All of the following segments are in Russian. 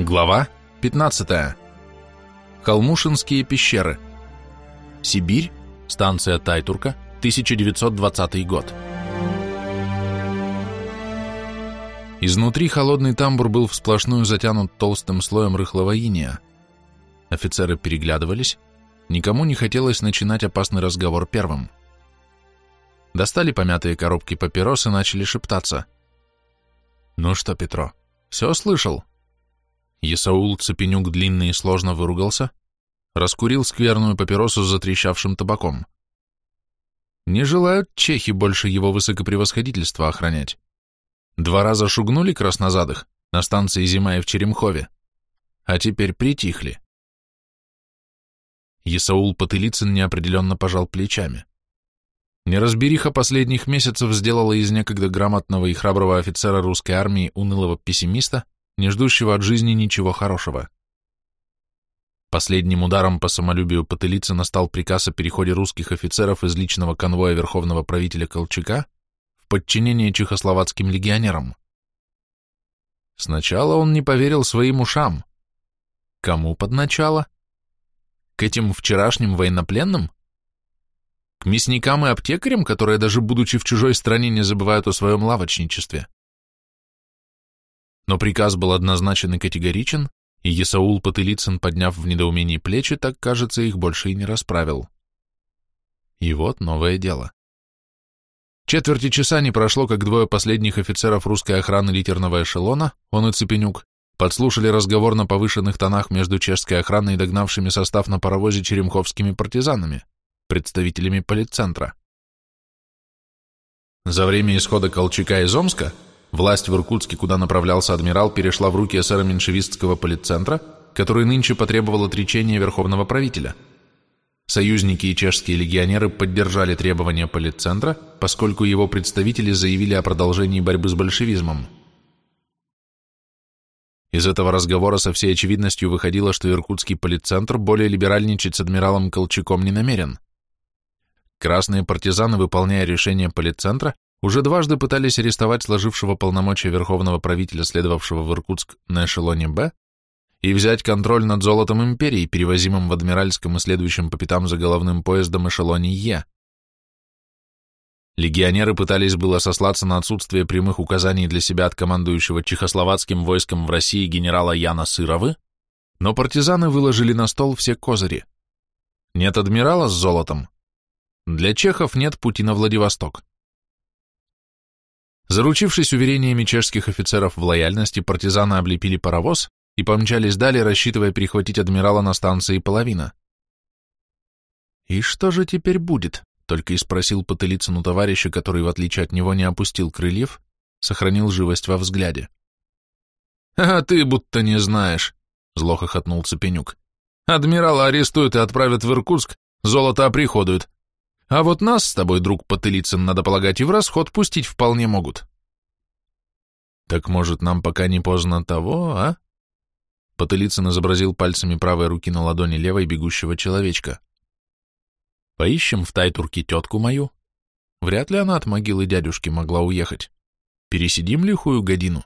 Глава 15. Холмушинские пещеры. Сибирь, станция Тайтурка, 1920 год. Изнутри холодный тамбур был всплошную затянут толстым слоем рыхлого иния. Офицеры переглядывались, никому не хотелось начинать опасный разговор первым. Достали помятые коробки папирос и начали шептаться. «Ну что, Петро, все слышал?» Исаул Цепенюк длинно и сложно выругался, раскурил скверную папиросу с затрещавшим табаком. Не желают чехи больше его высокопревосходительства охранять. Два раза шугнули краснозадых на станции Зима и в Черемхове, а теперь притихли. Исаул Потылицын неопределенно пожал плечами. Неразбериха последних месяцев сделала из некогда грамотного и храброго офицера русской армии унылого пессимиста, не ждущего от жизни ничего хорошего. Последним ударом по самолюбию Потылицына стал приказ о переходе русских офицеров из личного конвоя верховного правителя Колчака в подчинение чехословацким легионерам. Сначала он не поверил своим ушам. Кому под начало? К этим вчерашним военнопленным? К мясникам и аптекарям, которые даже будучи в чужой стране не забывают о своем лавочничестве? Но приказ был однозначен и категоричен, и Есаул Потылицын, подняв в недоумении плечи, так, кажется, их больше и не расправил. И вот новое дело. Четверти часа не прошло, как двое последних офицеров русской охраны литерного эшелона, он и Цепенюк, подслушали разговор на повышенных тонах между чешской охраной и догнавшими состав на паровозе черемховскими партизанами, представителями политцентра. За время исхода Колчака из Омска Власть в Иркутске, куда направлялся адмирал, перешла в руки эсера-меньшевистского политцентра, который нынче потребовал отречения верховного правителя. Союзники и чешские легионеры поддержали требования политцентра, поскольку его представители заявили о продолжении борьбы с большевизмом. Из этого разговора со всей очевидностью выходило, что иркутский политцентр более либеральничать с адмиралом Колчаком не намерен. Красные партизаны, выполняя решение политцентра, уже дважды пытались арестовать сложившего полномочия верховного правителя, следовавшего в Иркутск на эшелоне «Б», и взять контроль над золотом империи, перевозимым в Адмиральском и следующем по пятам за головным поездом эшелоне «Е». Легионеры пытались было сослаться на отсутствие прямых указаний для себя от командующего чехословацким войском в России генерала Яна Сыровы, но партизаны выложили на стол все козыри. Нет адмирала с золотом. Для чехов нет пути на Владивосток. Заручившись уверениями чешских офицеров в лояльности, партизаны облепили паровоз и помчались далее, рассчитывая перехватить адмирала на станции половина. «И что же теперь будет?» — только и спросил Потылицыну товарища, который, в отличие от него, не опустил крыльев, сохранил живость во взгляде. «А ты будто не знаешь», — зло хохотнул Цепенюк. «Адмирала арестуют и отправят в Иркутск, золото оприходуют, а вот нас с тобой, друг Потылицын, надо полагать, и в расход пустить вполне могут. Так может, нам пока не поздно того, а? Потылицын изобразил пальцами правой руки на ладони левой бегущего человечка. Поищем в Тайтурке тетку мою. Вряд ли она от могилы дядюшки могла уехать. Пересидим лихую годину.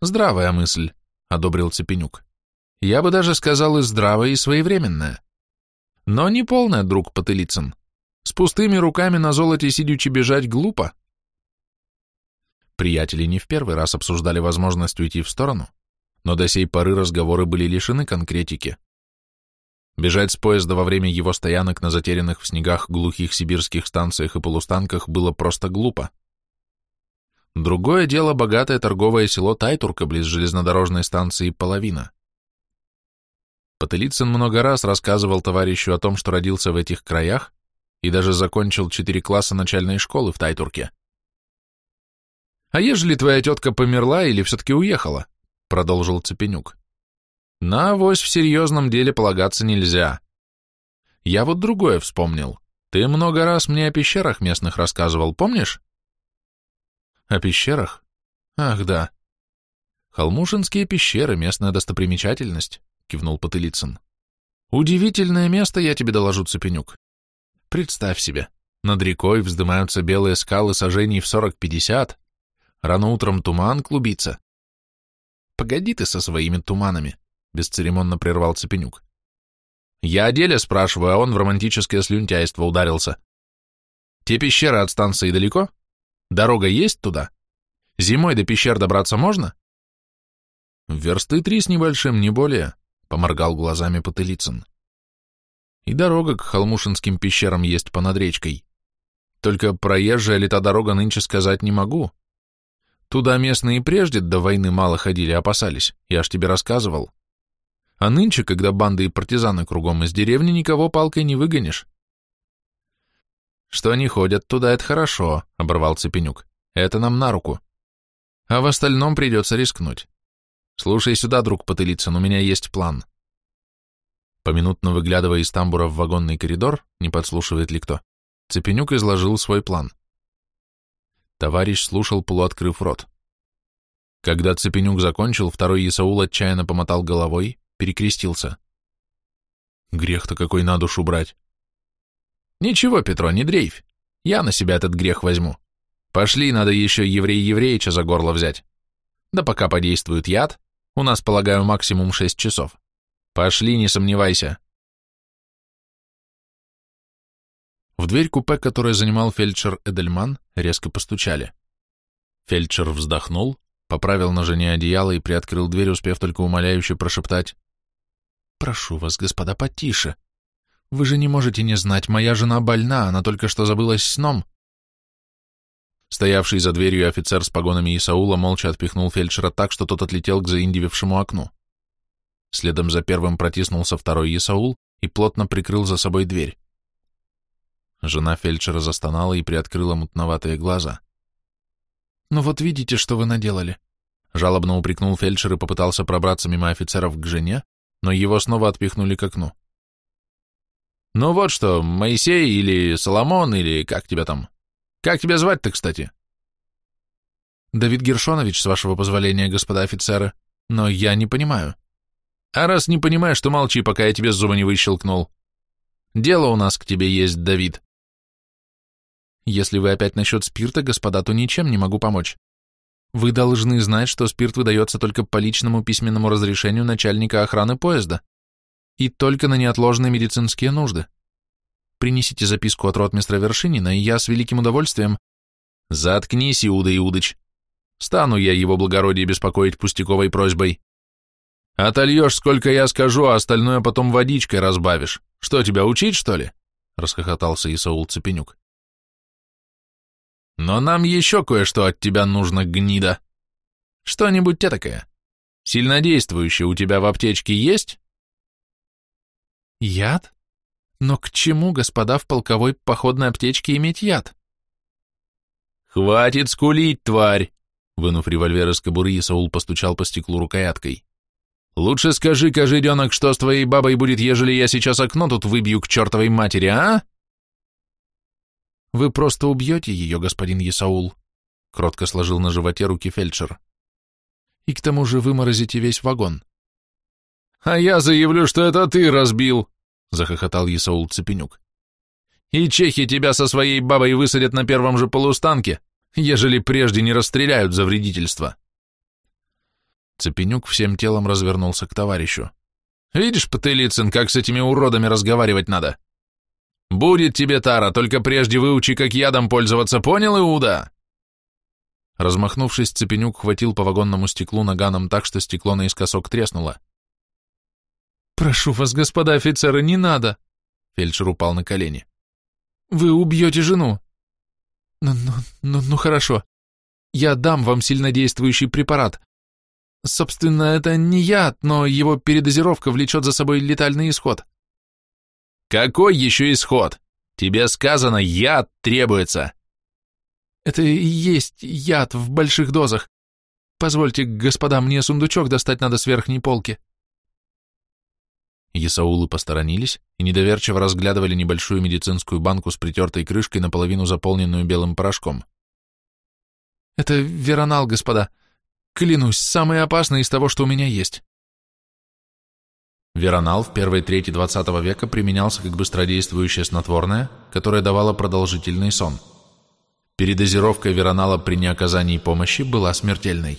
Здравая мысль, — одобрил Цепенюк. Я бы даже сказал и здравая, и своевременная. Но не полная, друг Потылицын. С пустыми руками на золоте сидячи бежать глупо. Приятели не в первый раз обсуждали возможность уйти в сторону, но до сей поры разговоры были лишены конкретики. Бежать с поезда во время его стоянок на затерянных в снегах глухих сибирских станциях и полустанках было просто глупо. Другое дело богатое торговое село Тайтурка близ железнодорожной станции Половина. Потылицын много раз рассказывал товарищу о том, что родился в этих краях и даже закончил четыре класса начальной школы в Тайтурке. «А ежели твоя тетка померла или все-таки уехала?» — продолжил Цепенюк. «На авось в серьезном деле полагаться нельзя. Я вот другое вспомнил. Ты много раз мне о пещерах местных рассказывал, помнишь?» «О пещерах? Ах, да. Холмушинские пещеры — местная достопримечательность. — кивнул Потылицын. «Удивительное место, я тебе доложу, Цепенюк. Представь себе, над рекой вздымаются белые скалы сажений в сорок-пятьдесят, рано утром туман клубится. Погоди ты со своими туманами, бесцеремонно прервал Цепенюк. Я о деле спрашиваю, а он в романтическое слюнтяйство ударился. Те пещеры от станции далеко? Дорога есть туда? Зимой до пещер добраться можно? Версты три с небольшим, не более, поморгал глазами Потылицын. И дорога к Холмушинским пещерам есть понад речкой. Только проезжая ли та дорога нынче сказать не могу. Туда местные прежде до войны мало ходили, опасались, я ж тебе рассказывал. А нынче, когда банды и партизаны кругом из деревни, никого палкой не выгонишь. Что они ходят туда, это хорошо, — оборвал Цепенюк. Это нам на руку. А в остальном придется рискнуть. Слушай сюда, друг Потылицын, у меня есть план. Поминутно выглядывая из тамбура в вагонный коридор, не подслушивает ли кто, Цепенюк изложил свой план. Товарищ слушал, полуоткрыв рот. Когда Цепенюк закончил, второй Исаул отчаянно помотал головой, перекрестился. Грех-то какой на душу брать. Ничего, Петро, не дрейфь. Я на себя этот грех возьму. Пошли, надо еще еврей-евреича за горло взять. Да пока подействует яд, у нас, полагаю, максимум шесть часов. Пошли, не сомневайся. В дверь купе, которое занимал фельдшер Эдельман, резко постучали. Фельдшер вздохнул, поправил на жене одеяло и приоткрыл дверь, успев только умоляюще прошептать. «Прошу вас, господа, потише. Вы же не можете не знать, моя жена больна, она только что забылась сном». Стоявший за дверью офицер с погонами Исаула молча отпихнул фельдшера так, что тот отлетел к заиндивившему окну. Следом за первым протиснулся второй Исаул и плотно прикрыл за собой дверь. Жена фельдшера застонала и приоткрыла мутноватые глаза. «Ну вот видите, что вы наделали?» Жалобно упрекнул фельдшер и попытался пробраться мимо офицеров к жене, но его снова отпихнули к окну. «Ну вот что, Моисей или Соломон, или как тебя там? Как тебя звать-то, кстати?» «Давид Гершонович, с вашего позволения, господа офицеры, но я не понимаю». «А раз не понимаешь, то молчи, пока я тебе зубы не выщелкнул. Дело у нас к тебе есть, Давид. Если вы опять насчет спирта, господа, то ничем не могу помочь. Вы должны знать, что спирт выдается только по личному письменному разрешению начальника охраны поезда и только на неотложные медицинские нужды. Принесите записку от ротмистра Вершинина, и я с великим удовольствием... Заткнись, Иуда Иудыч. Стану я его благородие беспокоить пустяковой просьбой. Отольешь, сколько я скажу, а остальное потом водичкой разбавишь. Что, тебя учить, что ли? Расхохотался Исаул Цепенюк. Но нам еще кое-что от тебя нужно, гнида. Что-нибудь те такое. Сильнодействующее у тебя в аптечке есть? Яд? Но к чему, господа, в полковой походной аптечке иметь яд? Хватит скулить, тварь! Вынув револьвер из кобуры, Саул постучал по стеклу рукояткой. «Лучше скажи, кожеденок, что с твоей бабой будет, ежели я сейчас окно тут выбью к чертовой матери, а?» «Вы просто убьете ее, господин Есаул», — кротко сложил на животе руки фельдшер. «И к тому же выморозите весь вагон». «А я заявлю, что это ты разбил», — захохотал Есаул Цепенюк. «И чехи тебя со своей бабой высадят на первом же полустанке, ежели прежде не расстреляют за вредительство». Цепенюк всем телом развернулся к товарищу. «Видишь, Потылицын, как с этими уродами разговаривать надо? «Будет тебе тара, только прежде выучи, как ядом пользоваться, понял, Иуда?» Размахнувшись, Цепенюк хватил по вагонному стеклу наганом так, что стекло наискосок треснуло. «Прошу вас, господа офицеры, не надо!» Фельдшер упал на колени. «Вы убьете жену!» «Ну, ну, ну, ну хорошо. Я дам вам сильнодействующий препарат. Собственно, это не яд, но его передозировка влечет за собой летальный исход. Какой еще исход? Тебе сказано, яд требуется. Это и есть яд в больших дозах. Позвольте, господа, мне сундучок достать надо с верхней полки. Есаулы посторонились и недоверчиво разглядывали небольшую медицинскую банку с притертой крышкой, наполовину заполненную белым порошком. «Это веронал, господа. Клянусь, самый опасный из того, что у меня есть. Веронал в первой трети XX века применялся как быстродействующее снотворное, которое давало продолжительный сон. Передозировка веронала при неоказании помощи была смертельной.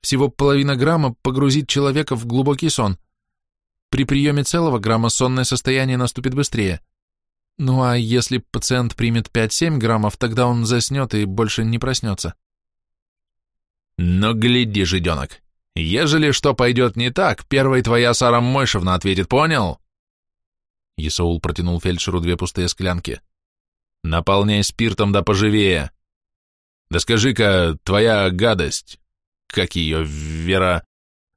Всего половина грамма погрузит человека в глубокий сон. При приеме целого грамма сонное состояние наступит быстрее. Ну а если пациент примет 5-7 граммов, тогда он заснет и больше не проснется. Но гляди, жиденок, ежели что пойдет не так, первой твоя Сара Мойшевна ответит, понял? Исаул протянул фельдшеру две пустые склянки. Наполняй спиртом да поживее. Да скажи-ка, твоя гадость, как ее, Вера,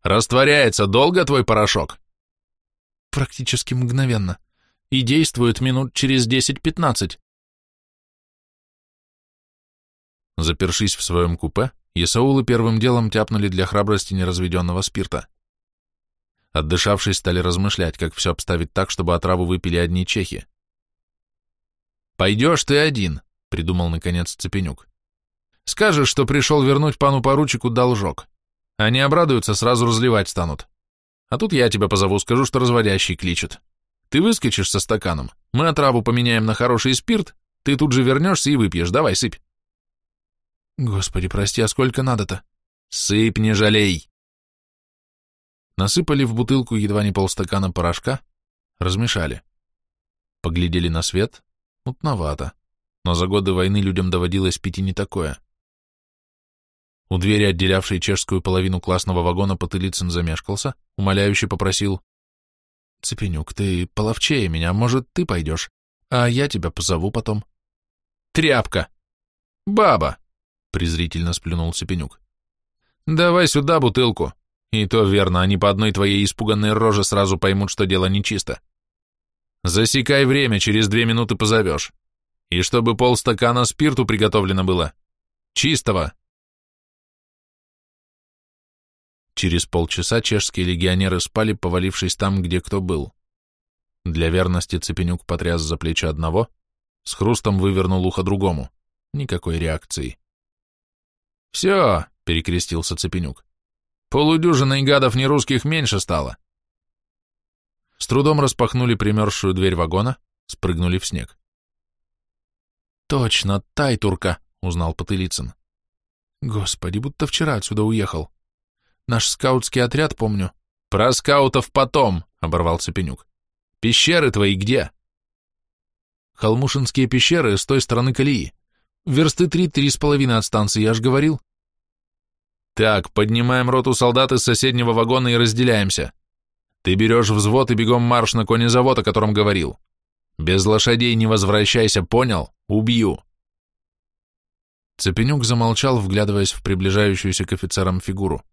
растворяется долго твой порошок? Практически мгновенно и действует минут через 10-15. Запершись в своем купе, Исаулы первым делом тяпнули для храбрости неразведенного спирта. Отдышавшись, стали размышлять, как все обставить так, чтобы отраву выпили одни чехи. «Пойдешь ты один», — придумал наконец Цепенюк. «Скажешь, что пришел вернуть пану поручику должок. Они обрадуются, сразу разливать станут. А тут я тебя позову, скажу, что разводящий кличет. Ты выскочишь со стаканом, мы отраву поменяем на хороший спирт, ты тут же вернешься и выпьешь, давай, сыпь. Господи, прости, а сколько надо-то? Сыпь, не жалей. Насыпали в бутылку едва не полстакана порошка, размешали. Поглядели на свет, мутновато, но за годы войны людям доводилось пить и не такое. У двери, отделявшей чешскую половину классного вагона, Потылицын замешкался, умоляюще попросил Цепенюк, ты половчее меня, может, ты пойдешь, а я тебя позову потом. Тряпка! Баба! Презрительно сплюнул Цепенюк. Давай сюда бутылку. И то верно, они по одной твоей испуганной роже сразу поймут, что дело нечисто. Засекай время, через две минуты позовешь. И чтобы полстакана спирту приготовлено было. Чистого. Через полчаса чешские легионеры спали, повалившись там, где кто был. Для верности Цепенюк потряс за плечи одного, с хрустом вывернул ухо другому. Никакой реакции. «Все», — перекрестился Цепенюк, — «полудюжиной гадов нерусских меньше стало». С трудом распахнули примерзшую дверь вагона, спрыгнули в снег. «Точно, Тайтурка», — узнал Потылицын. «Господи, будто вчера отсюда уехал. Наш скаутский отряд, помню. Про скаутов потом, оборвал Цепенюк. Пещеры твои где? Холмушинские пещеры с той стороны колеи. Версты три-три с половиной от станции, я ж говорил. Так, поднимаем роту солдат из соседнего вагона и разделяемся. Ты берешь взвод и бегом марш на конезавод, о котором говорил. Без лошадей не возвращайся, понял? Убью. Цепенюк замолчал, вглядываясь в приближающуюся к офицерам фигуру.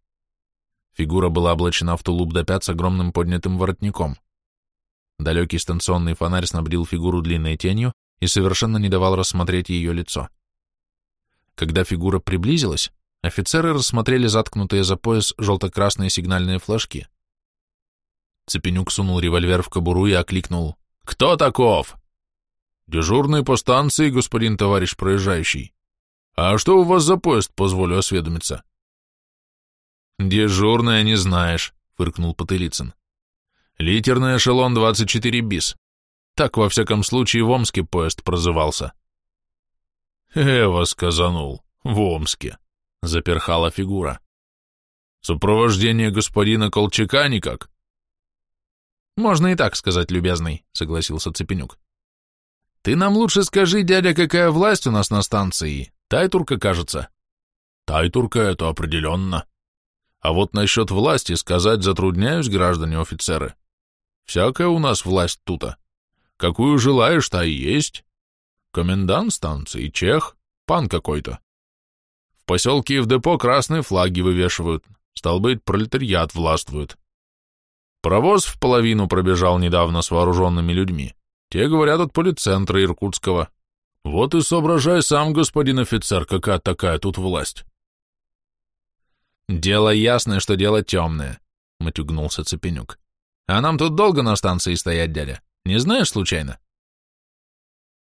Фигура была облачена в тулуп до пят с огромным поднятым воротником. Далекий станционный фонарь снабдил фигуру длинной тенью и совершенно не давал рассмотреть ее лицо. Когда фигура приблизилась, офицеры рассмотрели заткнутые за пояс желто-красные сигнальные флажки. Цепенюк сунул револьвер в кобуру и окликнул «Кто таков?» «Дежурный по станции, господин товарищ проезжающий. А что у вас за поезд, позволю осведомиться?» «Дежурная не знаешь», — фыркнул Потылицын. «Литерный эшелон 24 бис. Так, во всяком случае, в Омске поезд прозывался». «Эва сказанул, в Омске», — заперхала фигура. «Сопровождение господина Колчака никак?» «Можно и так сказать, любезный», — согласился Цепенюк. «Ты нам лучше скажи, дядя, какая власть у нас на станции? Тайтурка, кажется». «Тайтурка — это определенно», а вот насчет власти сказать затрудняюсь, граждане офицеры. Всякая у нас власть тута. Какую желаешь, та и есть. Комендант станции, чех, пан какой-то. В поселке и в депо красные флаги вывешивают, стал быть, пролетариат властвует. Провоз в половину пробежал недавно с вооруженными людьми. Те говорят от полицентра Иркутского. Вот и соображай сам, господин офицер, какая такая тут власть. «Дело ясное, что дело темное», — матюгнулся Цепенюк. «А нам тут долго на станции стоять, дядя? Не знаешь, случайно?»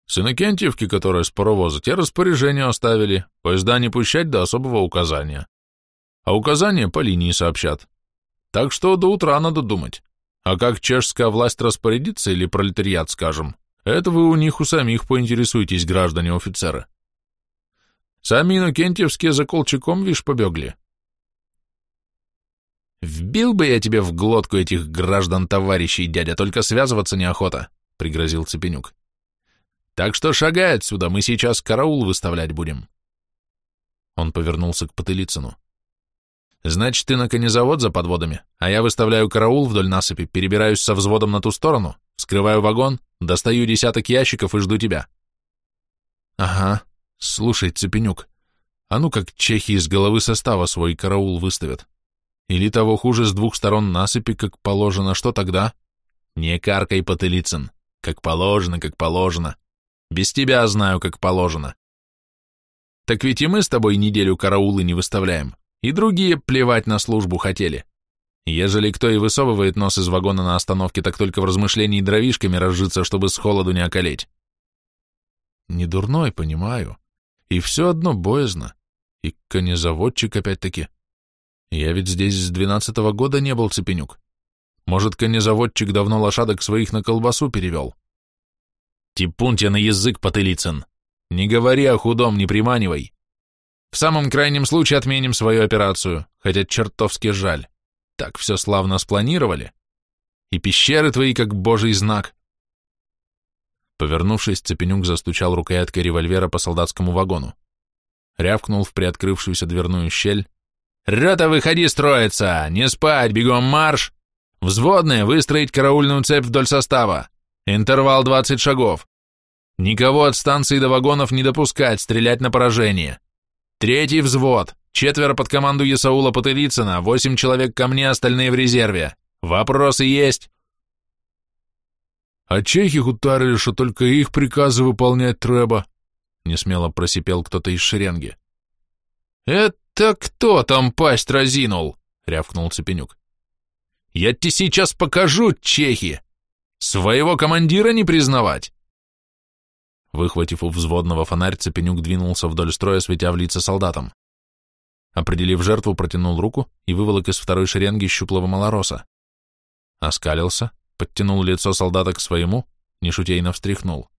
С Иннокентьевки, которые с паровоза, те распоряжения оставили, поезда не пущать до особого указания. А указания по линии сообщат. Так что до утра надо думать. А как чешская власть распорядится или пролетариат, скажем, это вы у них у самих поинтересуетесь, граждане офицеры. Сами Иннокентьевские за Колчаком, вишь, побегли. Вбил бы я тебе в глотку этих граждан-товарищей, дядя, только связываться неохота, — пригрозил Цепенюк. Так что шагай отсюда, мы сейчас караул выставлять будем. Он повернулся к Потылицыну. Значит, ты на конезавод за подводами, а я выставляю караул вдоль насыпи, перебираюсь со взводом на ту сторону, вскрываю вагон, достаю десяток ящиков и жду тебя. Ага, слушай, Цепенюк, а ну как чехи из головы состава свой караул выставят. Или того хуже с двух сторон насыпи, как положено, что тогда? Не каркай, Потылицын, как положено, как положено. Без тебя знаю, как положено. Так ведь и мы с тобой неделю караулы не выставляем, и другие плевать на службу хотели. Ежели кто и высовывает нос из вагона на остановке, так только в размышлении дровишками разжиться, чтобы с холоду не околеть. Не дурной, понимаю. И все одно боязно. И конезаводчик опять-таки. Я ведь здесь с двенадцатого года не был, Цепенюк. Может, конезаводчик давно лошадок своих на колбасу перевел? Типун тебе на язык, Потылицын. Не говори о худом, не приманивай. В самом крайнем случае отменим свою операцию, хотя чертовски жаль. Так все славно спланировали. И пещеры твои как божий знак. Повернувшись, Цепенюк застучал рукояткой револьвера по солдатскому вагону. Рявкнул в приоткрывшуюся дверную щель. «Рота, выходи строиться! Не спать, бегом марш! Взводные, выстроить караульную цепь вдоль состава! Интервал 20 шагов! Никого от станции до вагонов не допускать, стрелять на поражение. Третий взвод. Четверо под команду Ясаула Потылицына, восемь человек ко мне, остальные в резерве. Вопросы есть? А чехи гутарили, что только их приказы выполнять треба, несмело просипел кто-то из шеренги. Это кто там пасть разинул? рявкнул Цепенюк. Я тебе сейчас покажу, чехи! Своего командира не признавать! Выхватив у взводного фонарь, Цепенюк двинулся вдоль строя, светя в лица солдатам. Определив жертву, протянул руку и выволок из второй шеренги щуплого малороса. Оскалился, подтянул лицо солдата к своему, нешутейно встряхнул.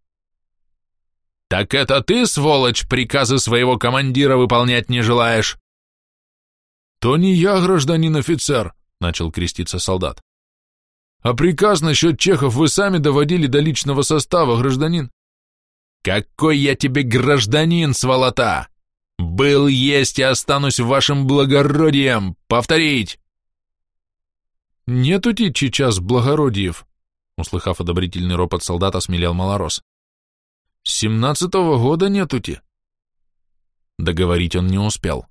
«Так это ты, сволочь, приказы своего командира выполнять не желаешь?» «То не я, гражданин офицер», — начал креститься солдат. «А приказ насчет чехов вы сами доводили до личного состава, гражданин. Какой я тебе гражданин, сволота! Был, есть и останусь вашим благородием! Повторить!» «Нету ти сейчас благородиев», — услыхав одобрительный ропот солдата, смелел малорос. «Семнадцатого года нету ти». Договорить он не успел.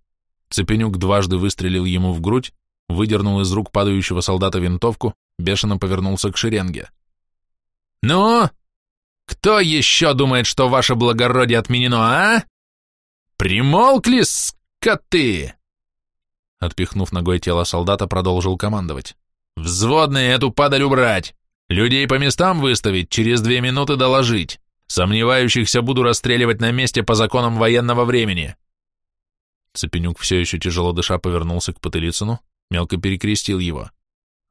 Цепенюк дважды выстрелил ему в грудь, выдернул из рук падающего солдата винтовку, бешено повернулся к шеренге. «Ну, кто еще думает, что ваше благородие отменено, а? Примолкли, скоты!» Отпихнув ногой тело солдата, продолжил командовать. «Взводные эту падаль убрать! Людей по местам выставить, через две минуты доложить. Сомневающихся буду расстреливать на месте по законам военного времени». Цепенюк все еще тяжело дыша повернулся к Потылицыну, мелко перекрестил его.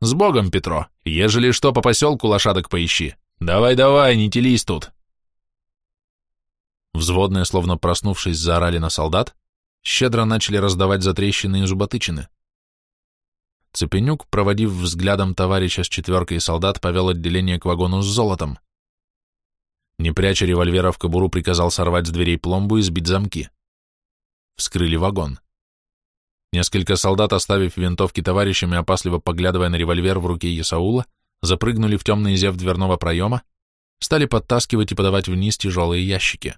«С Богом, Петро! Ежели что, по поселку лошадок поищи. «Давай-давай, не телись тут!» Взводные, словно проснувшись, заорали на солдат, щедро начали раздавать затрещины и зуботычины. Цепенюк, проводив взглядом товарища с четверкой солдат, повел отделение к вагону с золотом. Не пряча револьвера в кобуру, приказал сорвать с дверей пломбу и сбить замки. Вскрыли вагон. Несколько солдат, оставив винтовки товарищами, опасливо поглядывая на револьвер в руке Исаула, запрыгнули в темный зев дверного проема, стали подтаскивать и подавать вниз тяжелые ящики.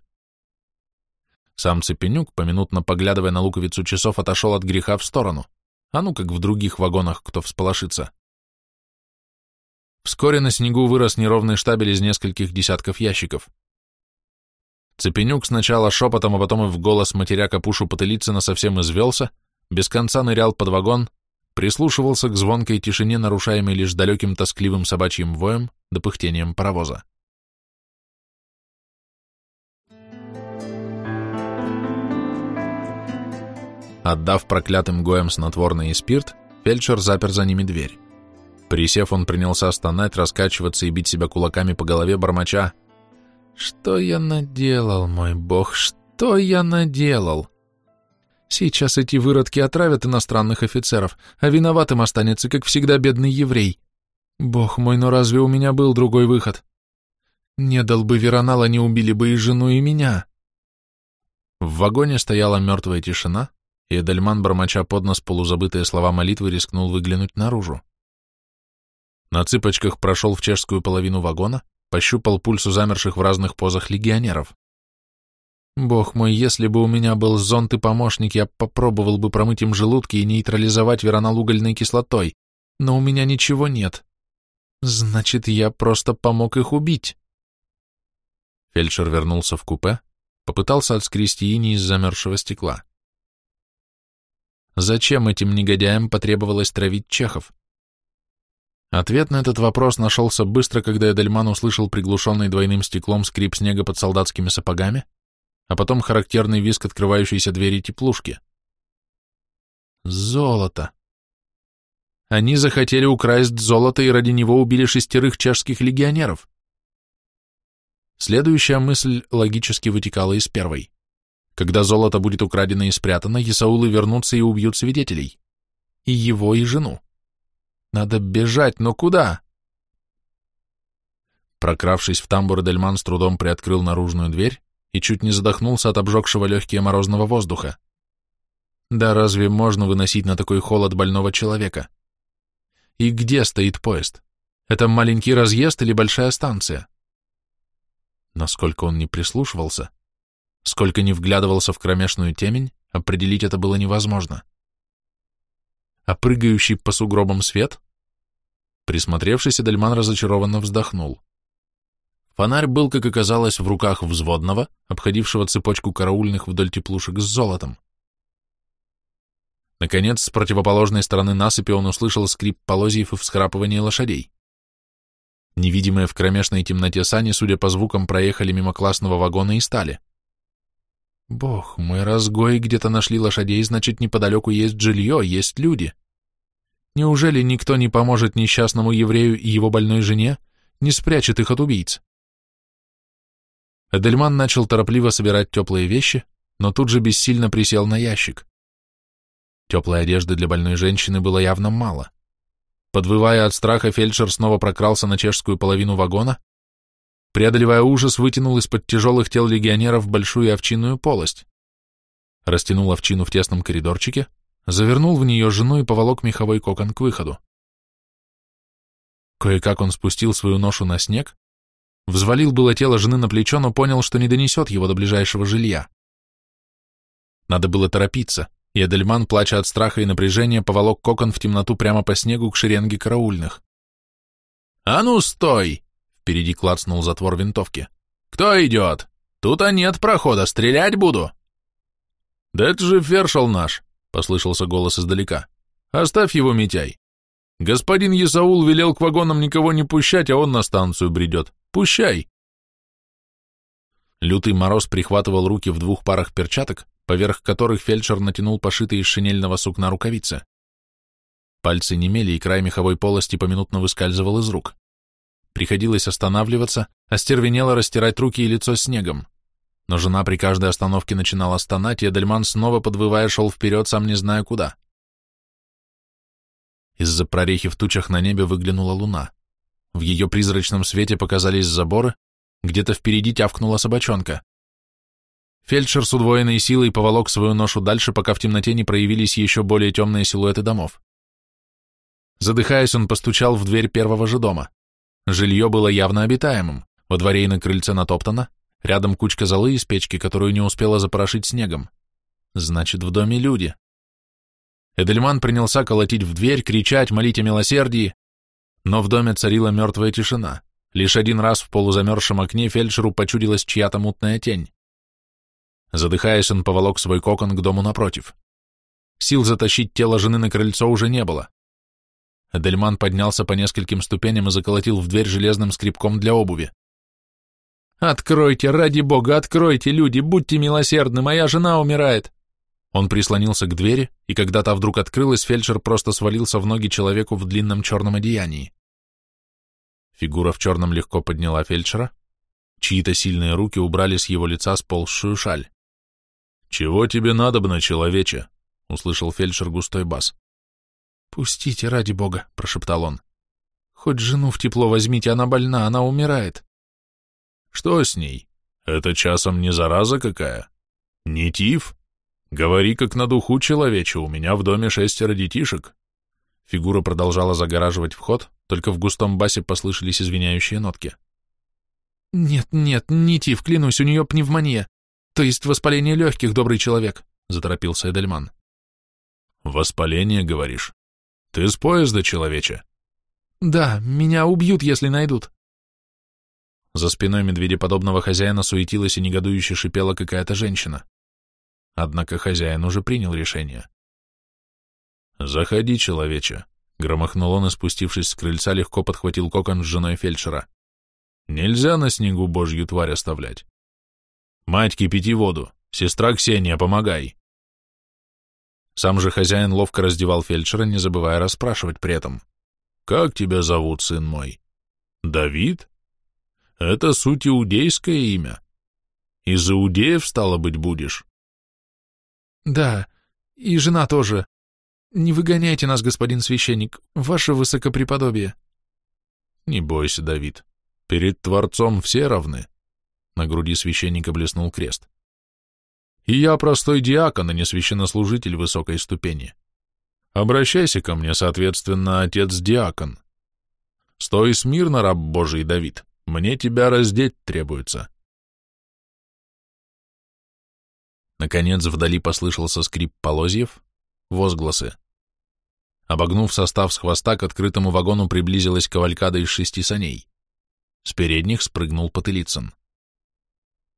Сам Цепенюк, поминутно поглядывая на луковицу часов, отошел от греха в сторону, а ну как в других вагонах кто всполошится. Вскоре на снегу вырос неровный штабель из нескольких десятков ящиков. Цепенюк сначала шепотом, а потом и в голос матеря Капушу Потылицына совсем извелся, без конца нырял под вагон, прислушивался к звонкой тишине, нарушаемой лишь далеким тоскливым собачьим воем да пыхтением паровоза. Отдав проклятым гоям снотворный и спирт, фельдшер запер за ними дверь. Присев, он принялся стонать, раскачиваться и бить себя кулаками по голове, бормоча. «Что я наделал, мой бог, что я наделал? Сейчас эти выродки отравят иностранных офицеров, а виноватым останется, как всегда, бедный еврей. Бог мой, но разве у меня был другой выход? Не дал бы Веронал, они убили бы и жену, и меня. В вагоне стояла мертвая тишина, и Эдельман, бормоча под нос полузабытые слова молитвы, рискнул выглянуть наружу. На цыпочках прошел в чешскую половину вагона, пощупал пульсу замерших в разных позах легионеров. Бог мой, если бы у меня был зонт и помощник, я попробовал бы промыть им желудки и нейтрализовать веронал угольной кислотой, но у меня ничего нет. Значит, я просто помог их убить. Фельдшер вернулся в купе, попытался отскрести ини из замерзшего стекла. Зачем этим негодяям потребовалось травить чехов? Ответ на этот вопрос нашелся быстро, когда Эдельман услышал приглушенный двойным стеклом скрип снега под солдатскими сапогами, а потом характерный визг открывающейся двери теплушки. Золото. Они захотели украсть золото и ради него убили шестерых чешских легионеров. Следующая мысль логически вытекала из первой. Когда золото будет украдено и спрятано, Исаулы вернутся и убьют свидетелей. И его, и жену. Надо бежать, но куда? Прокравшись в тамбур, Дельман с трудом приоткрыл наружную дверь и чуть не задохнулся от обжегшего легкие морозного воздуха. Да разве можно выносить на такой холод больного человека? И где стоит поезд? Это маленький разъезд или большая станция? Насколько он не прислушивался, сколько не вглядывался в кромешную темень, определить это было невозможно. А прыгающий по сугробам свет? Присмотревшись, Эдельман разочарованно вздохнул. Фонарь был, как оказалось, в руках взводного, обходившего цепочку караульных вдоль теплушек с золотом. Наконец, с противоположной стороны насыпи он услышал скрип полозьев и всхрапывание лошадей. Невидимые в кромешной темноте сани, судя по звукам, проехали мимо классного вагона и стали. Бог мой, разгои где-то нашли лошадей, значит, неподалеку есть жилье, есть люди. Неужели никто не поможет несчастному еврею и его больной жене, не спрячет их от убийц? Эдельман начал торопливо собирать теплые вещи, но тут же бессильно присел на ящик. Теплой одежды для больной женщины было явно мало. Подвывая от страха, фельдшер снова прокрался на чешскую половину вагона, преодолевая ужас, вытянул из-под тяжелых тел легионеров большую овчинную полость. Растянул овчину в тесном коридорчике, завернул в нее жену и поволок меховой кокон к выходу. Кое-как он спустил свою ношу на снег, взвалил было тело жены на плечо, но понял, что не донесет его до ближайшего жилья. Надо было торопиться, и Эдельман, плача от страха и напряжения, поволок кокон в темноту прямо по снегу к шеренге караульных. «А ну, стой!» — впереди клацнул затвор винтовки. «Кто идет? Тут-то нет прохода, стрелять буду!» «Да это же фершал наш!» Послышался голос издалека. «Оставь его, Митяй. Господин Есаул велел к вагонам никого не пущать, а он на станцию бредет. Пущай!» Лютый мороз прихватывал руки в двух парах перчаток, поверх которых фельдшер натянул пошитые из шинельного сукна рукавицы. Пальцы немели, и край меховой полости поминутно выскальзывал из рук. Приходилось останавливаться, остервенело растирать руки и лицо снегом но жена при каждой остановке начинала стонать, и Эдельман снова, подвывая, шел вперед, сам не зная куда. Из-за прорехи в тучах на небе выглянула луна. В ее призрачном свете показались заборы, где-то впереди тявкнула собачонка. Фельдшер с удвоенной силой поволок свою ношу дальше, пока в темноте не проявились еще более темные силуэты домов. Задыхаясь, он постучал в дверь первого же дома. Жилье было явно обитаемым, во дворе и на крыльце натоптано, Рядом кучка золы из печки, которую не успела запорошить снегом. Значит, в доме люди. Эдельман принялся колотить в дверь, кричать, молить о милосердии, но в доме царила мертвая тишина. Лишь один раз в полузамерзшем окне фельдшеру почудилась чья-то мутная тень. Задыхаясь, он поволок свой кокон к дому напротив. Сил затащить тело жены на крыльцо уже не было. Эдельман поднялся по нескольким ступеням и заколотил в дверь железным скребком для обуви. «Откройте, ради бога, откройте, люди, будьте милосердны, моя жена умирает!» Он прислонился к двери, и когда та вдруг открылась, фельдшер просто свалился в ноги человеку в длинном черном одеянии. Фигура в черном легко подняла фельдшера, чьи-то сильные руки убрали с его лица сползшую шаль. «Чего тебе надобно, человече?» — услышал фельдшер густой бас. «Пустите, ради бога», — прошептал он. «Хоть жену в тепло возьмите, она больна, она умирает». «Что с ней? Это часом не зараза какая? Не тиф? Говори как на духу, человече, у меня в доме шестеро детишек». Фигура продолжала загораживать вход, только в густом басе послышались извиняющие нотки. «Нет, нет, не тиф, клянусь, у нее пневмония. То есть воспаление легких, добрый человек», — заторопился Эдельман. «Воспаление, говоришь? Ты с поезда, человече?» «Да, меня убьют, если найдут». За спиной медведеподобного хозяина суетилась и негодующе шипела какая-то женщина. Однако хозяин уже принял решение. «Заходи, человече», — громыхнул он и, спустившись с крыльца, легко подхватил кокон с женой фельдшера. «Нельзя на снегу божью тварь оставлять. Мать, кипяти воду. Сестра Ксения, помогай». Сам же хозяин ловко раздевал фельдшера, не забывая расспрашивать при этом. «Как тебя зовут, сын мой?» «Давид? Это суть иудейское имя. Из иудеев, стало быть, будешь?» «Да, и жена тоже. Не выгоняйте нас, господин священник, ваше высокопреподобие». «Не бойся, Давид, перед Творцом все равны». На груди священника блеснул крест. «И я простой диакон, а не священнослужитель высокой ступени. Обращайся ко мне, соответственно, отец-диакон. Стой смирно, раб Божий Давид, мне тебя раздеть требуется». Наконец вдали послышался скрип полозьев, возгласы. Обогнув состав с хвоста, к открытому вагону приблизилась кавалькада из шести саней. С передних спрыгнул Потылицын.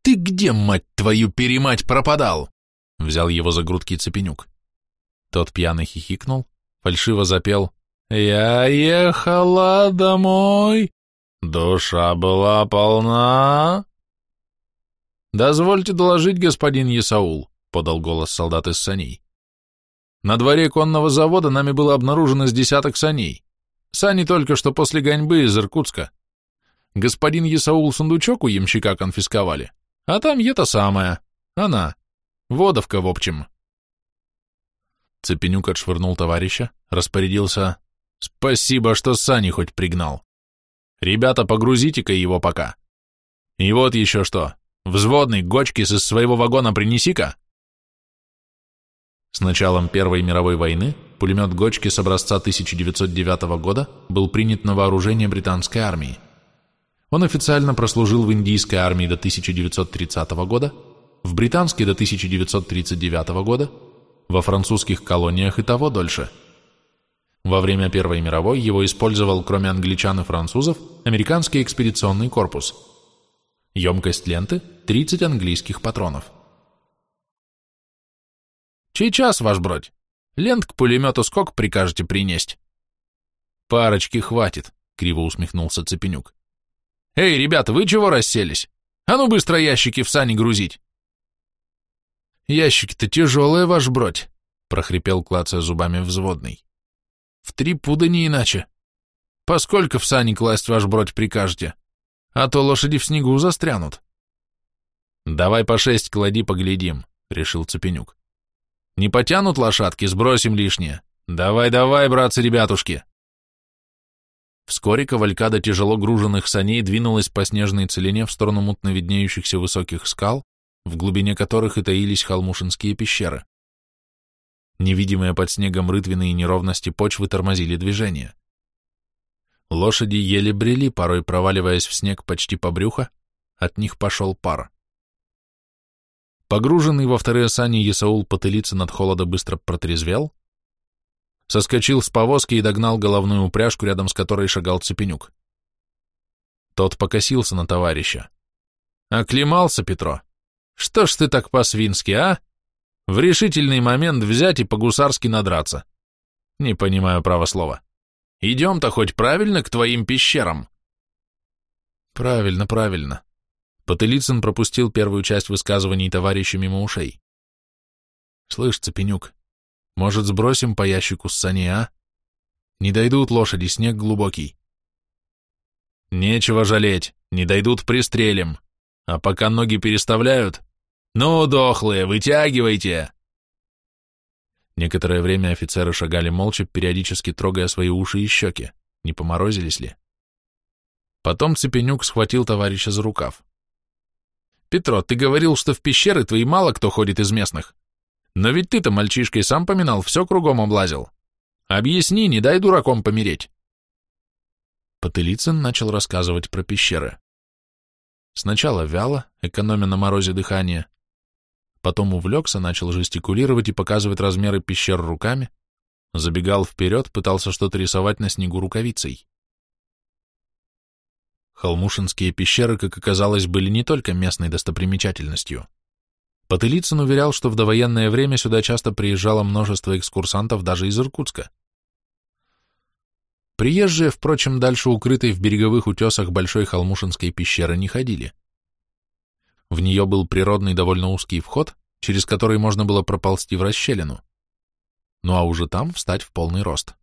«Ты где, мать твою, перемать, пропадал?» Взял его за грудки Цепенюк. Тот пьяно хихикнул, фальшиво запел «Я ехала домой, душа была полна». «Дозвольте доложить, господин Есаул», — подал голос солдат из саней. На дворе конного завода нами было обнаружено с десяток саней. Сани только что после гоньбы из Иркутска. Господин Есаул сундучок у ямщика конфисковали, а там ета самая, она, водовка в общем. Цепенюк отшвырнул товарища, распорядился «Спасибо, что сани хоть пригнал. Ребята, погрузите-ка его пока. И вот еще что, взводный гочки из своего вагона принеси-ка». С началом Первой мировой войны пулемет Гочки с образца 1909 года был принят на вооружение британской армии. Он официально прослужил в индийской армии до 1930 года, в британской до 1939 года, во французских колониях и того дольше. Во время Первой мировой его использовал, кроме англичан и французов, американский экспедиционный корпус. Емкость ленты – 30 английских патронов. Чей час, ваш бродь? Лент к пулемету сколько прикажете принесть? Парочки хватит, криво усмехнулся Цепенюк. Эй, ребята, вы чего расселись? А ну быстро ящики в сани грузить. Ящики-то тяжелые, ваш бродь, прохрипел, клацая зубами взводный. В три пуда не иначе. Поскольку в сани класть ваш бродь прикажете? А то лошади в снегу застрянут. Давай по шесть клади, поглядим, решил Цепенюк. Не потянут лошадки, сбросим лишнее. Давай-давай, братцы-ребятушки. Вскоре кавалькада тяжело груженных саней двинулась по снежной целине в сторону мутно виднеющихся высоких скал, в глубине которых и таились холмушинские пещеры. Невидимые под снегом рытвины и неровности почвы тормозили движение. Лошади еле брели, порой проваливаясь в снег почти по брюхо, от них пошел пар. Погруженный во вторые сани Есаул потылиться над холода быстро протрезвел, соскочил с повозки и догнал головную упряжку, рядом с которой шагал Цепенюк. Тот покосился на товарища. «Оклемался, Петро? Что ж ты так по-свински, а? В решительный момент взять и по-гусарски надраться. Не понимаю право слова. Идем-то хоть правильно к твоим пещерам?» «Правильно, правильно. Потылицын пропустил первую часть высказываний товарища мимо ушей. «Слышь, Цепенюк, может, сбросим по ящику с сани, а? Не дойдут лошади, снег глубокий». «Нечего жалеть, не дойдут, пристрелим. А пока ноги переставляют, «Ну, дохлые, вытягивайте!» Некоторое время офицеры шагали молча, периодически трогая свои уши и щеки. Не поморозились ли? Потом Цепенюк схватил товарища за рукав. «Петро, ты говорил, что в пещеры твои мало кто ходит из местных. Но ведь ты-то мальчишкой сам поминал, все кругом облазил. Объясни, не дай дураком помереть». Потылицын начал рассказывать про пещеры. Сначала вяло, экономя на морозе дыхание, потом увлекся, начал жестикулировать и показывать размеры пещер руками, забегал вперед, пытался что-то рисовать на снегу рукавицей. Холмушинские пещеры, как оказалось, были не только местной достопримечательностью. Потылицын уверял, что в довоенное время сюда часто приезжало множество экскурсантов даже из Иркутска. Приезжие, впрочем, дальше укрытой в береговых утесах Большой Холмушинской пещеры не ходили. В нее был природный довольно узкий вход, через который можно было проползти в расщелину. Ну а уже там встать в полный рост.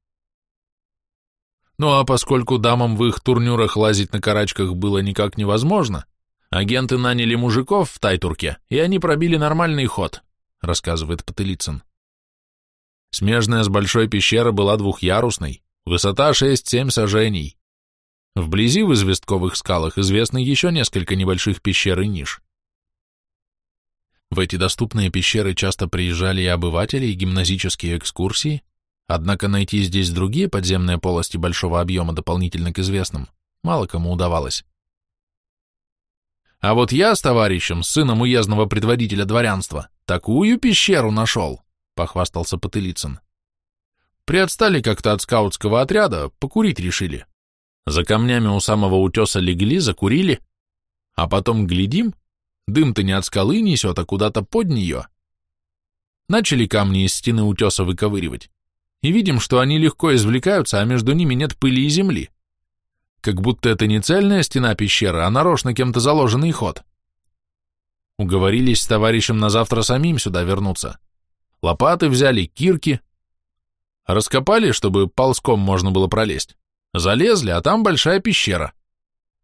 Ну а поскольку дамам в их турнюрах лазить на карачках было никак невозможно, агенты наняли мужиков в Тайтурке, и они пробили нормальный ход, рассказывает Потылицын. Смежная с большой пещерой была двухъярусной, высота 6-7 сажений. Вблизи в известковых скалах известны еще несколько небольших пещер и ниш. В эти доступные пещеры часто приезжали и обыватели, и гимназические экскурсии, однако найти здесь другие подземные полости большого объема дополнительно к известным мало кому удавалось. А вот я с товарищем, с сыном уездного предводителя дворянства, такую пещеру нашел, — похвастался Потылицын. Приотстали как-то от скаутского отряда, покурить решили. За камнями у самого утеса легли, закурили, а потом глядим, Дым-то не от скалы несет, а куда-то под нее. Начали камни из стены утеса выковыривать. И видим, что они легко извлекаются, а между ними нет пыли и земли. Как будто это не цельная стена пещеры, а нарочно кем-то заложенный ход. Уговорились с товарищем на завтра самим сюда вернуться. Лопаты взяли, кирки. Раскопали, чтобы ползком можно было пролезть. Залезли, а там большая пещера.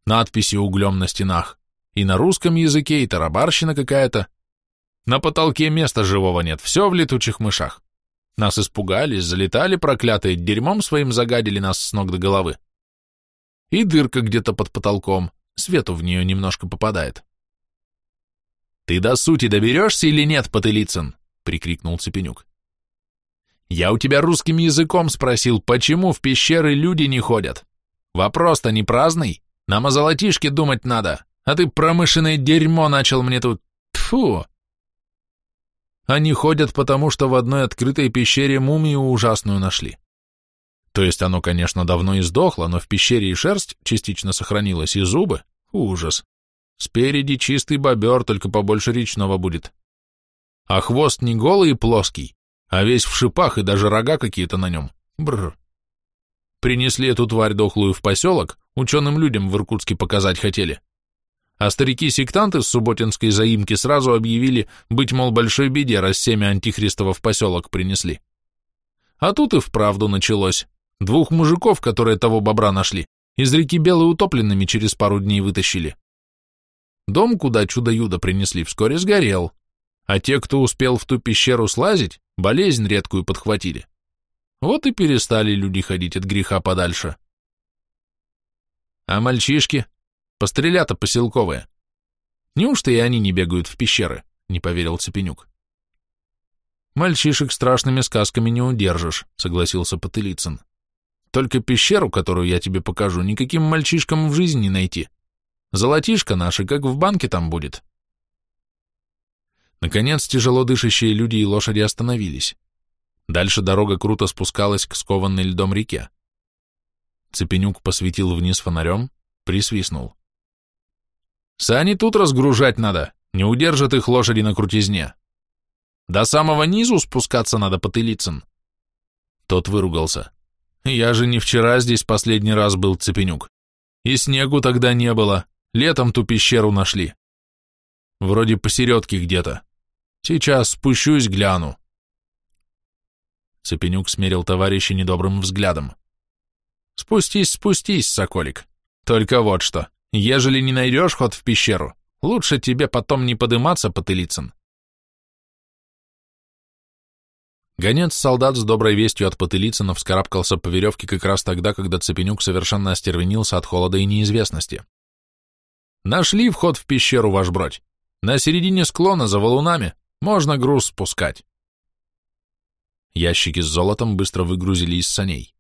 Надписи углем на стенах. И на русском языке, и тарабарщина какая-то. На потолке места живого нет, все в летучих мышах. Нас испугались, залетали проклятые, дерьмом своим загадили нас с ног до головы. И дырка где-то под потолком, свету в нее немножко попадает. «Ты до сути доберешься или нет, Потылицын?» — прикрикнул Цепенюк. «Я у тебя русским языком спросил, почему в пещеры люди не ходят? Вопрос-то не праздный, нам о золотишке думать надо а ты промышленное дерьмо начал мне тут... Тфу. Они ходят потому, что в одной открытой пещере мумию ужасную нашли. То есть оно, конечно, давно и сдохло, но в пещере и шерсть частично сохранилась, и зубы. Ужас. Спереди чистый бобер, только побольше речного будет. А хвост не голый и плоский, а весь в шипах и даже рога какие-то на нем. Бррр. Принесли эту тварь дохлую в поселок, ученым людям в Иркутске показать хотели а старики-сектанты с субботинской заимки сразу объявили быть, мол, большой беде, раз семя антихристова в поселок принесли. А тут и вправду началось. Двух мужиков, которые того бобра нашли, из реки Белой утопленными через пару дней вытащили. Дом, куда чудо-юдо принесли, вскоре сгорел, а те, кто успел в ту пещеру слазить, болезнь редкую подхватили. Вот и перестали люди ходить от греха подальше. А мальчишки, Пострелята поселковые. Неужто и они не бегают в пещеры? Не поверил Цепенюк. Мальчишек страшными сказками не удержишь, согласился Потылицын. Только пещеру, которую я тебе покажу, никаким мальчишкам в жизни не найти. Золотишко наше, как в банке там будет. Наконец, тяжело дышащие люди и лошади остановились. Дальше дорога круто спускалась к скованной льдом реке. Цепенюк посветил вниз фонарем, присвистнул. Сани тут разгружать надо, не удержат их лошади на крутизне. До самого низу спускаться надо по. Тот выругался. Я же не вчера здесь последний раз был, Цепенюк. И снегу тогда не было, летом ту пещеру нашли. Вроде посередке где-то. Сейчас спущусь, гляну. Цепенюк смерил товарища недобрым взглядом. Спустись, спустись, соколик. Только вот что. Ежели не найдешь ход в пещеру, лучше тебе потом не подыматься, Потылицын. Гонец-солдат с доброй вестью от Потылицына вскарабкался по веревке как раз тогда, когда Цепенюк совершенно остервенился от холода и неизвестности. «Нашли вход в пещеру, ваш бродь. На середине склона, за валунами, можно груз спускать». Ящики с золотом быстро выгрузили из саней.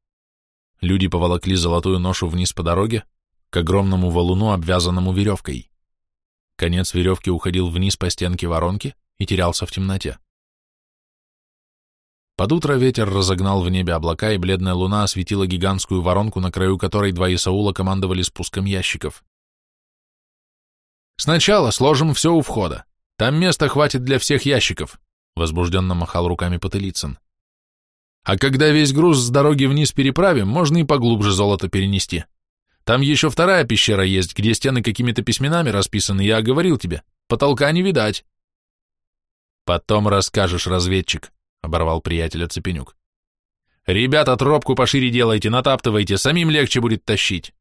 Люди поволокли золотую ношу вниз по дороге, к огромному валуну, обвязанному веревкой. Конец веревки уходил вниз по стенке воронки и терялся в темноте. Под утро ветер разогнал в небе облака, и бледная луна осветила гигантскую воронку, на краю которой два Исаула командовали спуском ящиков. «Сначала сложим все у входа. Там места хватит для всех ящиков», — возбужденно махал руками Потылицын. «А когда весь груз с дороги вниз переправим, можно и поглубже золото перенести. Там еще вторая пещера есть, где стены какими-то письменами расписаны, я говорил тебе. Потолка не видать». «Потом расскажешь, разведчик», — оборвал приятеля Цепенюк. «Ребята, тропку пошире делайте, натаптывайте, самим легче будет тащить».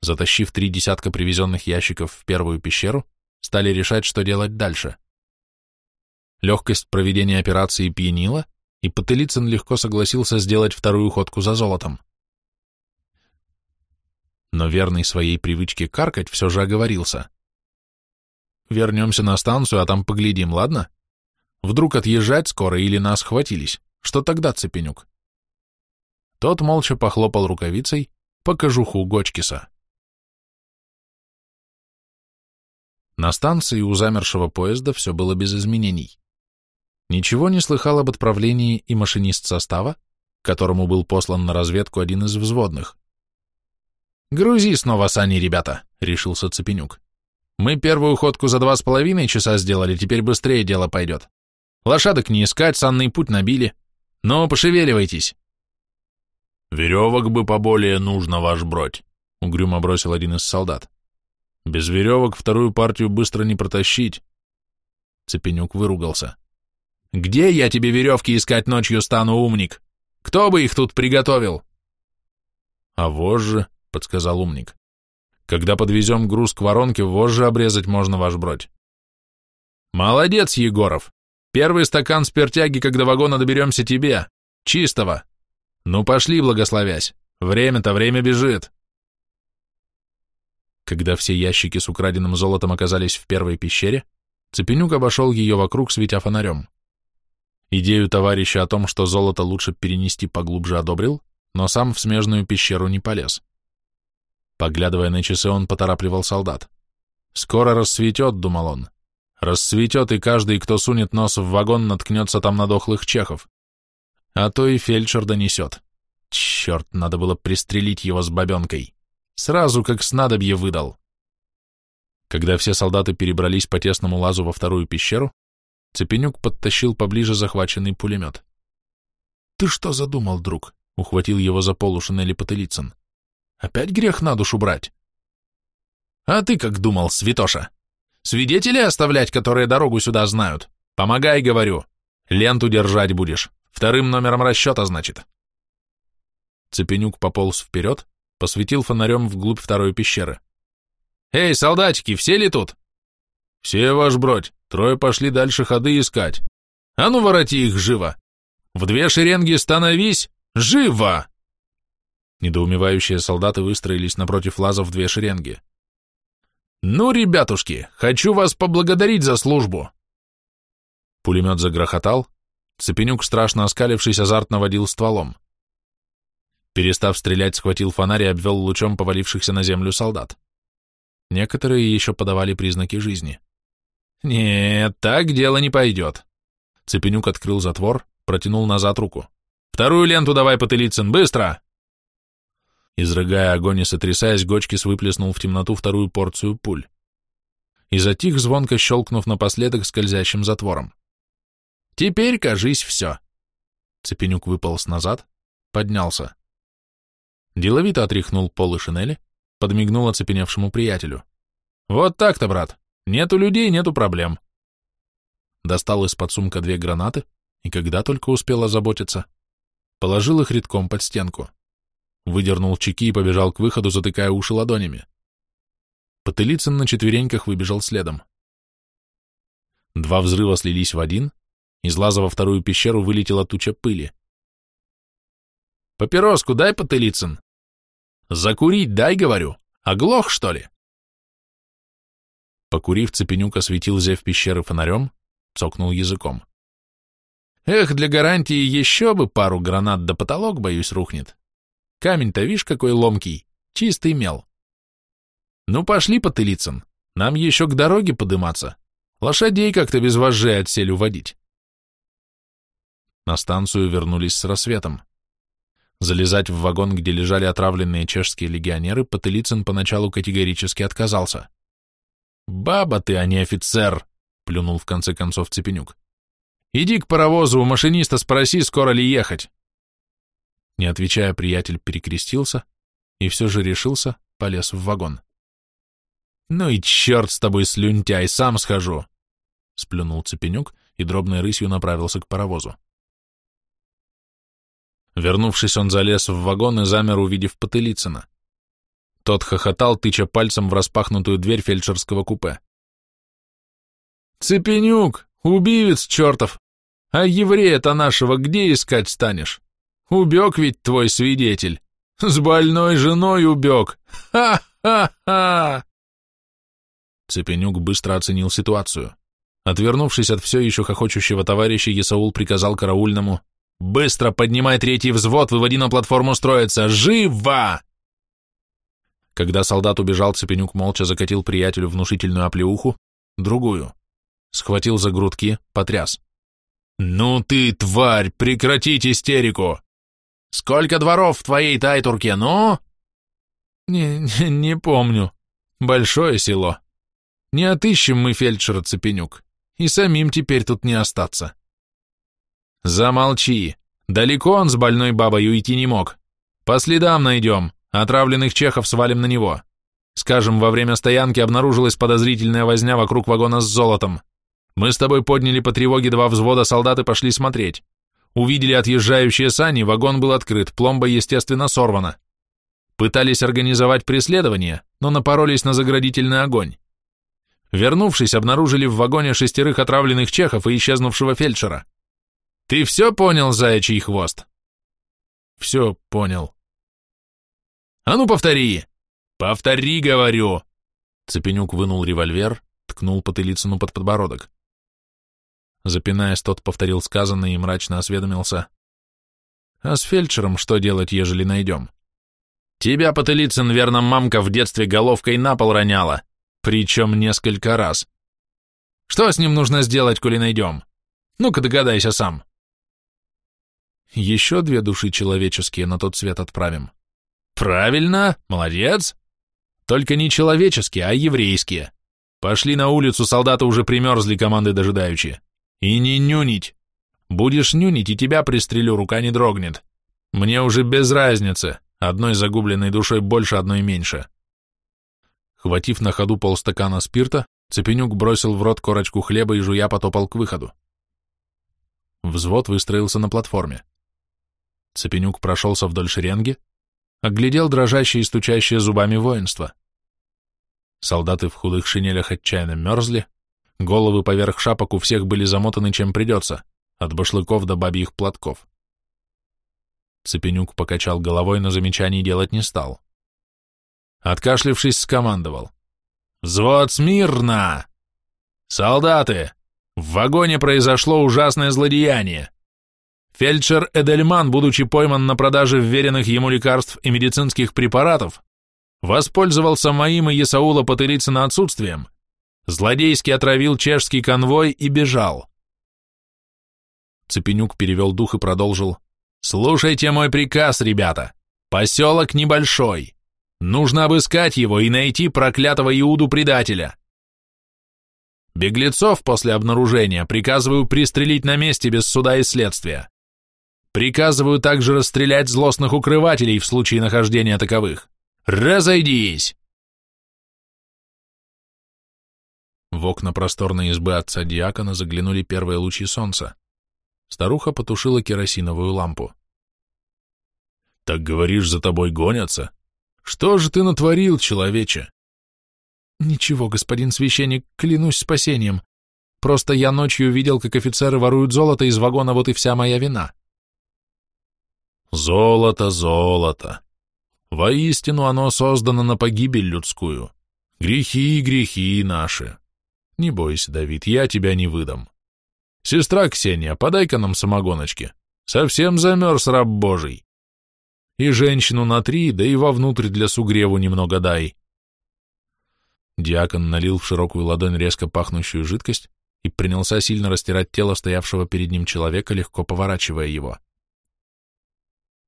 Затащив три десятка привезенных ящиков в первую пещеру, стали решать, что делать дальше. Легкость проведения операции пьянила, и Потылицын легко согласился сделать вторую ходку за золотом. Но верный своей привычке каркать все же оговорился. «Вернемся на станцию, а там поглядим, ладно?» Вдруг отъезжать скоро или нас хватились? Что тогда, Цепенюк? Тот молча похлопал рукавицей по кожуху Гочкиса. На станции у замершего поезда все было без изменений. Ничего не слыхал об отправлении и машинист состава, которому был послан на разведку один из взводных. «Грузи снова сани, ребята», — решился Цепенюк. «Мы первую ходку за два с половиной часа сделали, теперь быстрее дело пойдет. Лошадок не искать, санный путь набили. Но пошевеливайтесь. Веревок бы поболее нужно, ваш бродь, угрюмо бросил один из солдат. Без веревок вторую партию быстро не протащить. Цепенюк выругался. Где я тебе веревки искать ночью стану, умник? Кто бы их тут приготовил? А вожжи, подсказал умник. Когда подвезем груз к воронке, вожжи обрезать можно, ваш бродь. Молодец, Егоров, Первый стакан спиртяги, когда вагона доберемся тебе. Чистого. Ну пошли, благословясь. Время-то время бежит. Когда все ящики с украденным золотом оказались в первой пещере, Цепенюк обошел ее вокруг, светя фонарем. Идею товарища о том, что золото лучше перенести поглубже, одобрил, но сам в смежную пещеру не полез. Поглядывая на часы, он поторапливал солдат. «Скоро рассветет», — думал он. Рассветет, и каждый, кто сунет нос в вагон, наткнется там на дохлых чехов. А то и фельдшер донесет. Черт, надо было пристрелить его с бабенкой. Сразу как снадобье выдал. Когда все солдаты перебрались по тесному лазу во вторую пещеру, Цепенюк подтащил поближе захваченный пулемет. «Ты что задумал, друг?» — ухватил его за полу шинели Потылицын. «Опять грех на душу брать?» «А ты как думал, святоша?» Свидетелей оставлять, которые дорогу сюда знают? Помогай, говорю. Ленту держать будешь. Вторым номером расчета, значит. Цепенюк пополз вперед, посветил фонарем вглубь второй пещеры. «Эй, солдатики, все ли тут?» «Все, ваш бродь, трое пошли дальше ходы искать. А ну, вороти их живо! В две шеренги становись! Живо!» Недоумевающие солдаты выстроились напротив лаза в две шеренги. «Ну, ребятушки, хочу вас поблагодарить за службу!» Пулемет загрохотал, Цепенюк, страшно оскалившись, азартно водил стволом. Перестав стрелять, схватил фонарь и обвел лучом повалившихся на землю солдат. Некоторые еще подавали признаки жизни. «Нет, так дело не пойдет». Цепенюк открыл затвор, протянул назад руку. «Вторую ленту давай, Потылицын, быстро!» Изрыгая огонь и сотрясаясь, Гочкис выплеснул в темноту вторую порцию пуль. И затих, звонко щелкнув напоследок скользящим затвором. «Теперь, кажись, все!» Цепенюк выполз назад, поднялся. Деловито отряхнул полы шинели, подмигнул оцепеневшему приятелю. «Вот так-то, брат! Нету людей, нету проблем!» Достал из-под сумка две гранаты, и когда только успел озаботиться, положил их редком под стенку выдернул чеки и побежал к выходу, затыкая уши ладонями. Потылицын на четвереньках выбежал следом. Два взрыва слились в один, Из лаза во вторую пещеру вылетела туча пыли. «Папироску дай, Потылицын!» «Закурить дай, говорю! Оглох, что ли?» Покурив, Цепенюк осветил зев пещеры фонарем, цокнул языком. «Эх, для гарантии еще бы пару гранат, да потолок, боюсь, рухнет. Камень-то, видишь, какой ломкий, чистый мел. Ну, пошли, Потылицын, нам еще к дороге подыматься. Лошадей как-то без вожжей отсель уводить». На станцию вернулись с рассветом. Залезать в вагон, где лежали отравленные чешские легионеры, Потылицын поначалу категорически отказался. «Баба ты, а не офицер!» — плюнул в конце концов Цепенюк. «Иди к паровозу, у машиниста спроси, скоро ли ехать!» Не отвечая, приятель перекрестился и все же решился, полез в вагон. «Ну и черт с тобой, слюнтяй, сам схожу!» Сплюнул Цепенюк и дробной рысью направился к паровозу. Вернувшись, он залез в вагон и замер, увидев Потылицына. Тот хохотал, тыча пальцем в распахнутую дверь фельдшерского купе. «Цепенюк! Убивец чертов! А еврея-то нашего где искать станешь? Убег ведь твой свидетель! С больной женой убег! Ха-ха-ха!» Цепенюк быстро оценил ситуацию. Отвернувшись от все еще хохочущего товарища, Есаул приказал караульному «Быстро поднимай третий взвод, выводи на платформу строиться! Живо!» Когда солдат убежал, Цепенюк молча закатил приятелю внушительную оплеуху, другую. Схватил за грудки, потряс. «Ну ты, тварь, прекратить истерику! Сколько дворов в твоей тайтурке, ну?» «Не, не, не помню. Большое село. Не отыщем мы фельдшера Цепенюк, и самим теперь тут не остаться». «Замолчи! Далеко он с больной бабой уйти не мог. По следам найдем, отравленных чехов свалим на него. Скажем, во время стоянки обнаружилась подозрительная возня вокруг вагона с золотом. Мы с тобой подняли по тревоге два взвода солдат и пошли смотреть. Увидели отъезжающие сани, вагон был открыт, пломба, естественно, сорвана. Пытались организовать преследование, но напоролись на заградительный огонь. Вернувшись, обнаружили в вагоне шестерых отравленных чехов и исчезнувшего фельдшера. Ты все понял, заячий хвост? Все понял. А ну повтори! Повтори, говорю! Цепенюк вынул револьвер, ткнул Потылицыну под подбородок. Запинаясь, тот повторил сказанное и мрачно осведомился. А с фельдшером что делать, ежели найдем? Тебя, Потылицын, верно, мамка в детстве головкой на пол роняла, причем несколько раз. Что с ним нужно сделать, коли найдем? Ну-ка догадайся сам. Еще две души человеческие на тот свет отправим. Правильно, молодец. Только не человеческие, а еврейские. Пошли на улицу, солдаты уже примерзли, команды дожидающие. И не нюнить. Будешь нюнить, и тебя пристрелю, рука не дрогнет. Мне уже без разницы, одной загубленной душой больше, одной меньше. Хватив на ходу полстакана спирта, Цепенюк бросил в рот корочку хлеба и жуя потопал к выходу. Взвод выстроился на платформе. Цепенюк прошелся вдоль шеренги, оглядел дрожащее и стучащее зубами воинство. Солдаты в худых шинелях отчаянно мерзли, головы поверх шапок у всех были замотаны чем придется, от башлыков до бабьих платков. Цепенюк покачал головой, но замечаний делать не стал. Откашлившись, скомандовал. «Взвод смирно! Солдаты! В вагоне произошло ужасное злодеяние. Фельдшер Эдельман, будучи пойман на продаже вверенных ему лекарств и медицинских препаратов, воспользовался моим и Есаула Потылицына отсутствием, злодейски отравил чешский конвой и бежал. Цепенюк перевел дух и продолжил. «Слушайте мой приказ, ребята. Поселок небольшой. Нужно обыскать его и найти проклятого Иуду-предателя. Беглецов после обнаружения приказываю пристрелить на месте без суда и следствия. Приказываю также расстрелять злостных укрывателей в случае нахождения таковых. Разойдись!» В окна просторной избы отца Диакона заглянули первые лучи солнца. Старуха потушила керосиновую лампу. «Так говоришь, за тобой гонятся? Что же ты натворил, человече?» «Ничего, господин священник, клянусь спасением. Просто я ночью видел, как офицеры воруют золото из вагона, вот и вся моя вина. Золото, золото. Воистину оно создано на погибель людскую. Грехи, грехи наши. Не бойся, Давид, я тебя не выдам. Сестра Ксения, подай-ка нам самогоночки. Совсем замерз раб Божий. И женщину на три, да и вовнутрь для сугреву немного дай. Диакон налил в широкую ладонь резко пахнущую жидкость и принялся сильно растирать тело стоявшего перед ним человека, легко поворачивая его.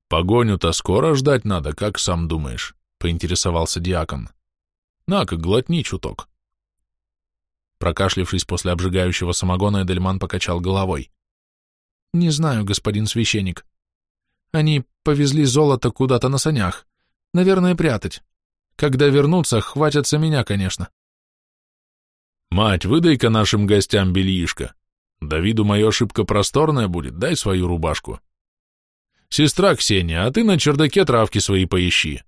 «Погоню-то скоро ждать надо, как сам думаешь?» — поинтересовался диакон. «На-ка, глотни чуток». Прокашлившись после обжигающего самогона, Эдельман покачал головой. «Не знаю, господин священник. Они повезли золото куда-то на санях. Наверное, прятать. Когда вернутся, хватятся меня, конечно». «Мать, выдай-ка нашим гостям бельишко. Давиду мое ошибка просторная будет, дай свою рубашку». «Сестра Ксения, а ты на чердаке травки свои поищи.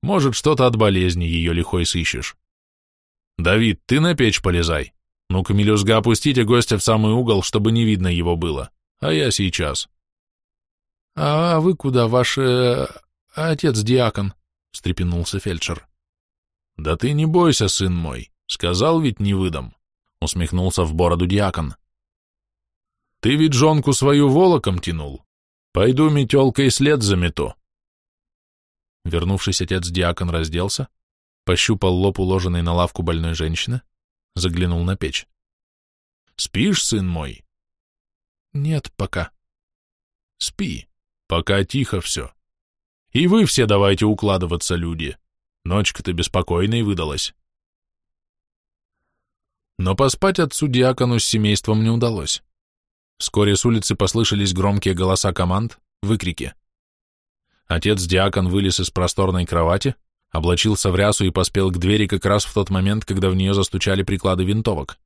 Может, что-то от болезни ее лихой сыщешь». «Давид, ты на печь полезай. Ну-ка, мелюзга, опустите гостя в самый угол, чтобы не видно его было. А я сейчас». «А вы куда, ваш... Э, отец-диакон?» — встрепенулся фельдшер. «Да ты не бойся, сын мой. Сказал ведь не выдам», — усмехнулся в бороду диакон. «Ты ведь жонку свою волоком тянул. Пойду метелкой след замету». Вернувшись, отец-диакон разделся, пощупал лоб уложенной на лавку больной женщины, заглянул на печь. «Спишь, сын мой?» «Нет, пока». «Спи, пока тихо все. И вы все давайте укладываться, люди. Ночка-то беспокойной выдалась». Но поспать отцу диакону с семейством не удалось. Вскоре с улицы послышались громкие голоса команд, выкрики. Отец-диакон вылез из просторной кровати, облачился в рясу и поспел к двери как раз в тот момент, когда в нее застучали приклады винтовок.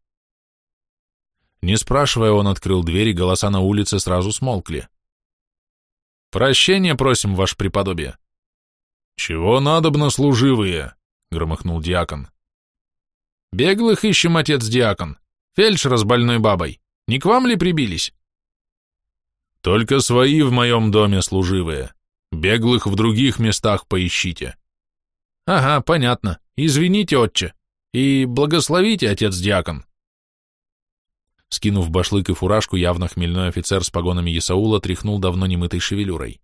Не спрашивая, он открыл дверь, и голоса на улице сразу смолкли. «Прощения просим, ваше преподобие». «Чего надобно, служивые?» — громыхнул диакон. «Беглых ищем, отец-диакон. Фельдшера с больной бабой. Не к вам ли прибились?» «Только свои в моем доме служивые. Беглых в других местах поищите». «Ага, понятно. Извините, отче. И благословите, отец-диакон». Скинув башлык и фуражку, явно хмельной офицер с погонами Исаула тряхнул давно немытой шевелюрой.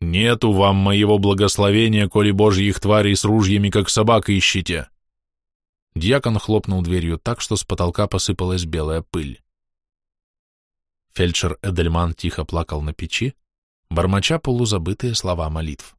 «Нету вам моего благословения, коли божьих тварей с ружьями, как собак, ищите!» Дьякон хлопнул дверью так, что с потолка посыпалась белая пыль. Фельдшер Эдельман тихо плакал на печи, бормоча полузабытые слова молитв.